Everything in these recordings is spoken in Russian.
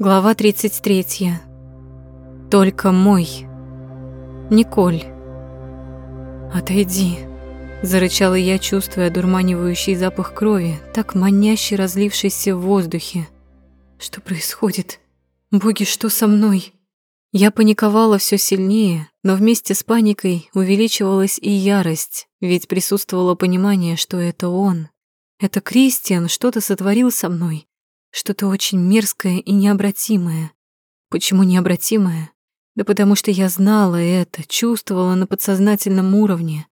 Глава 33. Только мой. Николь. «Отойди», — зарычала я, чувствуя дурманивающий запах крови, так маняще разлившийся в воздухе. «Что происходит? Боги, что со мной?» Я паниковала все сильнее, но вместе с паникой увеличивалась и ярость, ведь присутствовало понимание, что это он. Это Кристиан что-то сотворил со мной, что-то очень мерзкое и необратимое. Почему необратимое? Да потому что я знала это, чувствовала на подсознательном уровне.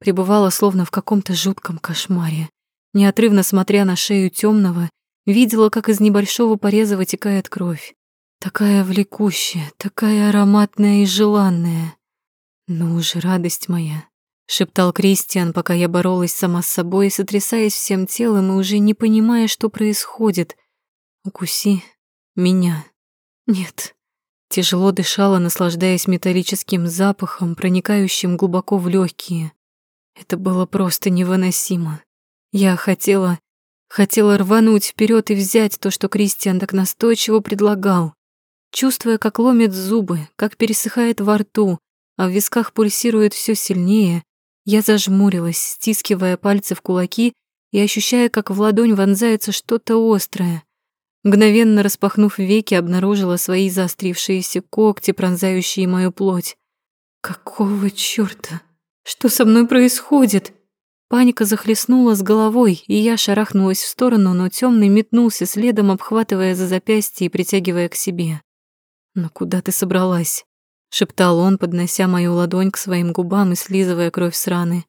Пребывала словно в каком-то жутком кошмаре. Неотрывно смотря на шею темного, видела, как из небольшого пореза вытекает кровь. Такая влекущая, такая ароматная и желанная. Ну уже радость моя, шептал Кристиан, пока я боролась сама с собой, сотрясаясь всем телом и уже не понимая, что происходит, Укуси меня. Нет. Тяжело дышала, наслаждаясь металлическим запахом, проникающим глубоко в легкие. Это было просто невыносимо. Я хотела, хотела рвануть вперед и взять то, что Кристиан так настойчиво предлагал. Чувствуя, как ломит зубы, как пересыхает во рту, а в висках пульсирует все сильнее, я зажмурилась, стискивая пальцы в кулаки и ощущая, как в ладонь вонзается что-то острое. Мгновенно распахнув веки, обнаружила свои заострившиеся когти, пронзающие мою плоть. Какого чёрта? Что со мной происходит? Паника захлестнула с головой, и я шарахнулась в сторону, но темный метнулся следом, обхватывая за запястье и притягивая к себе. «Но куда ты собралась?» — шептал он, поднося мою ладонь к своим губам и слизывая кровь с раны.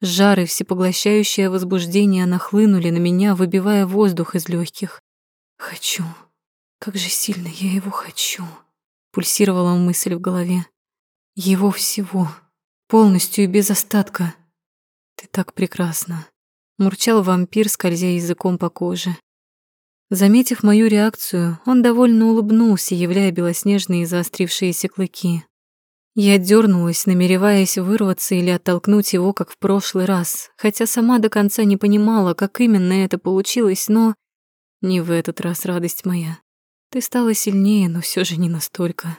Жар и всепоглощающее возбуждение нахлынули на меня, выбивая воздух из легких. Хочу. Как же сильно я его хочу. Пульсировала мысль в голове. Его всего. Полностью и без остатка. Ты так прекрасна. Мурчал вампир, скользя языком по коже. Заметив мою реакцию, он довольно улыбнулся, являя белоснежные заострившиеся клыки. Я дернулась, намереваясь вырваться или оттолкнуть его, как в прошлый раз, хотя сама до конца не понимала, как именно это получилось, но не в этот раз, радость моя. Ты стала сильнее, но все же не настолько.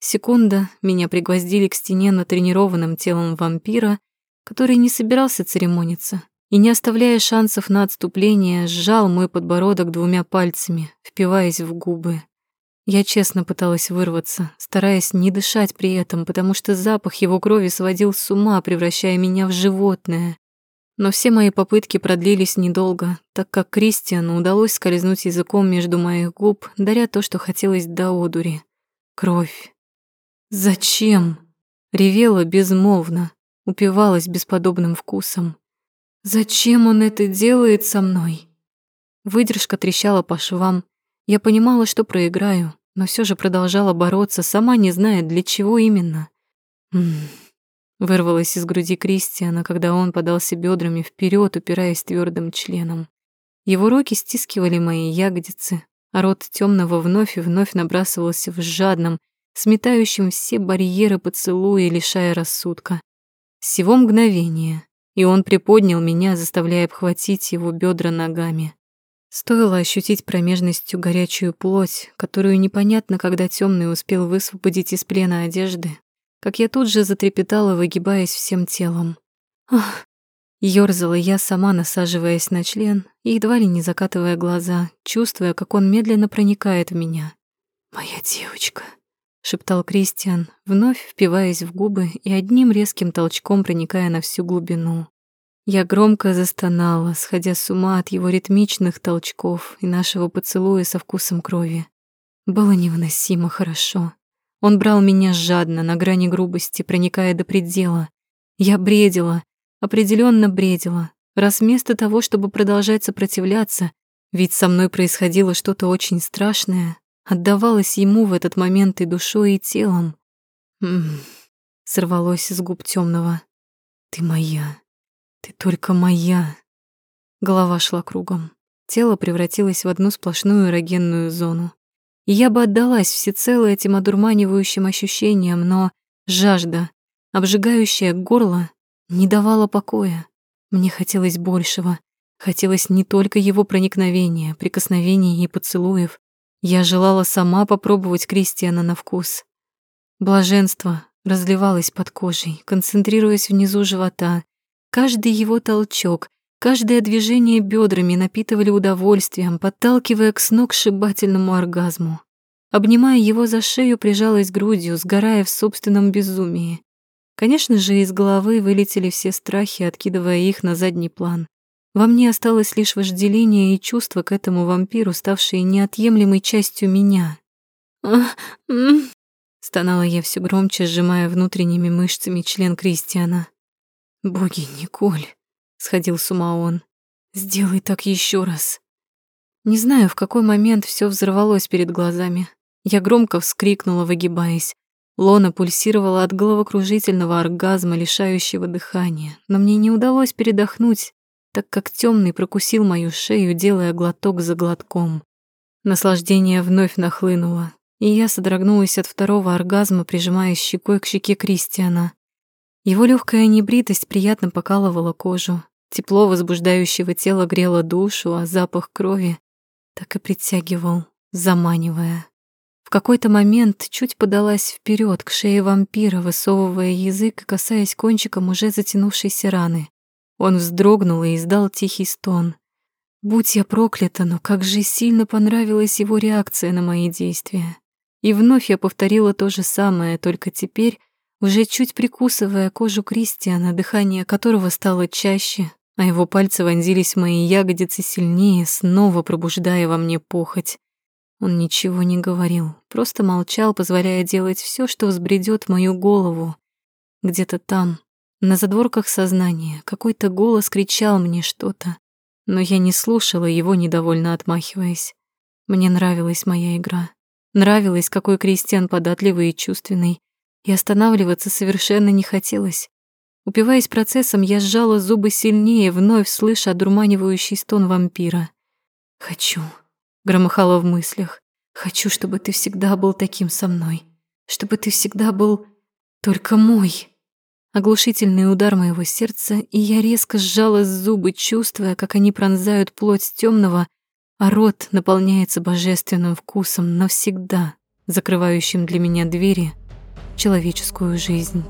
Секунда, меня пригвоздили к стене натренированным телом вампира, который не собирался церемониться и, не оставляя шансов на отступление, сжал мой подбородок двумя пальцами, впиваясь в губы. Я честно пыталась вырваться, стараясь не дышать при этом, потому что запах его крови сводил с ума, превращая меня в животное. Но все мои попытки продлились недолго, так как Кристиану удалось скользнуть языком между моих губ, даря то, что хотелось до одури. Кровь. «Зачем?» Ревела безмолвно, упивалась бесподобным вкусом. «Зачем он это делает со мной?» Выдержка трещала по швам. Я понимала, что проиграю, но все же продолжала бороться, сама не зная, для чего именно. М Вырвалось из груди Кристиана, когда он подался бедрами вперед, упираясь твердым членом. Его руки стискивали мои ягодицы, а рот темного вновь и вновь набрасывался в жадном, сметающем все барьеры поцелуя, лишая рассудка. Всего мгновения, и он приподнял меня, заставляя обхватить его бедра ногами. Стоило ощутить промежностью горячую плоть, которую непонятно, когда темный успел высвободить из плена одежды, как я тут же затрепетала, выгибаясь всем телом. Ах! Ёрзала я сама, насаживаясь на член и едва ли не закатывая глаза, чувствуя, как он медленно проникает в меня. «Моя девочка», — шептал Кристиан, вновь впиваясь в губы и одним резким толчком проникая на всю глубину. Я громко застонала, сходя с ума от его ритмичных толчков и нашего поцелуя со вкусом крови. Было невыносимо хорошо. Он брал меня жадно, на грани грубости, проникая до предела. Я бредила, определенно бредила, раз вместо того, чтобы продолжать сопротивляться, ведь со мной происходило что-то очень страшное, отдавалась ему в этот момент и душой, и телом. М сорвалось из губ темного. Ты моя. Ты только моя. Голова шла кругом. Тело превратилось в одну сплошную эрогенную зону. Я бы отдалась всецело этим одурманивающим ощущениям, но жажда, обжигающая горло, не давала покоя. Мне хотелось большего. Хотелось не только его проникновения, прикосновений и поцелуев. Я желала сама попробовать Кристиана на вкус. Блаженство разливалось под кожей, концентрируясь внизу живота. Каждый его толчок, каждое движение бедрами напитывали удовольствием, подталкивая к сногсшибательному оргазму. Обнимая его за шею, прижалась грудью, сгорая в собственном безумии. Конечно же, из головы вылетели все страхи, откидывая их на задний план. Во мне осталось лишь вожделение и чувство к этому вампиру, ставшие неотъемлемой частью меня. стонала я все громче, сжимая внутренними мышцами член Кристиана. «Боги, Николь!» — сходил с ума он. «Сделай так еще раз!» Не знаю, в какой момент все взорвалось перед глазами. Я громко вскрикнула, выгибаясь. Лона пульсировала от головокружительного оргазма, лишающего дыхания, но мне не удалось передохнуть, так как темный прокусил мою шею, делая глоток за глотком. Наслаждение вновь нахлынуло, и я содрогнулась от второго оргазма, прижимаясь щекой к щеке Кристиана. Его легкая небритость приятно покалывала кожу, тепло возбуждающего тела грело душу, а запах крови так и притягивал, заманивая. В какой-то момент чуть подалась вперед к шее вампира, высовывая язык и касаясь кончиком уже затянувшейся раны. Он вздрогнул и издал тихий стон. Будь я проклята, но как же сильно понравилась его реакция на мои действия. И вновь я повторила то же самое, только теперь уже чуть прикусывая кожу Кристиана, дыхание которого стало чаще, а его пальцы вонзились в мои ягодицы сильнее, снова пробуждая во мне похоть. Он ничего не говорил, просто молчал, позволяя делать все, что взбредет мою голову. Где-то там, на задворках сознания, какой-то голос кричал мне что-то, но я не слушала его, недовольно отмахиваясь. Мне нравилась моя игра. Нравилось, какой Кристиан податливый и чувственный, и останавливаться совершенно не хотелось. Упиваясь процессом, я сжала зубы сильнее, вновь слыша одурманивающий стон вампира. «Хочу», громыхало в мыслях. Хочу, чтобы ты всегда был таким со мной. Чтобы ты всегда был только мой. Оглушительный удар моего сердца, и я резко сжала зубы, чувствуя, как они пронзают плоть темного, а рот наполняется божественным вкусом навсегда, закрывающим для меня двери человеческую жизнь.